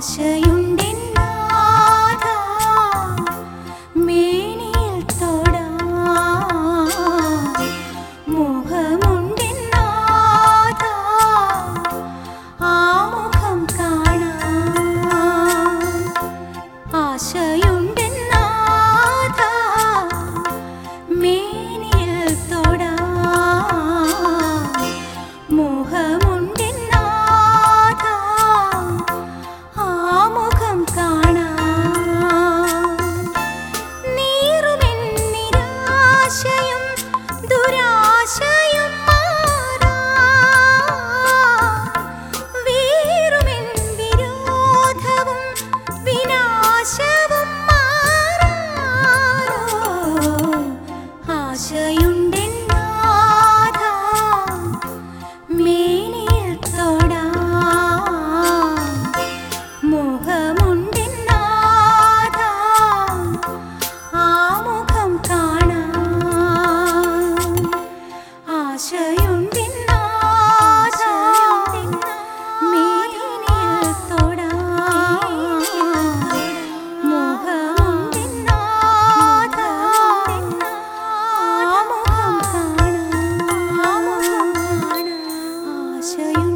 写一。to you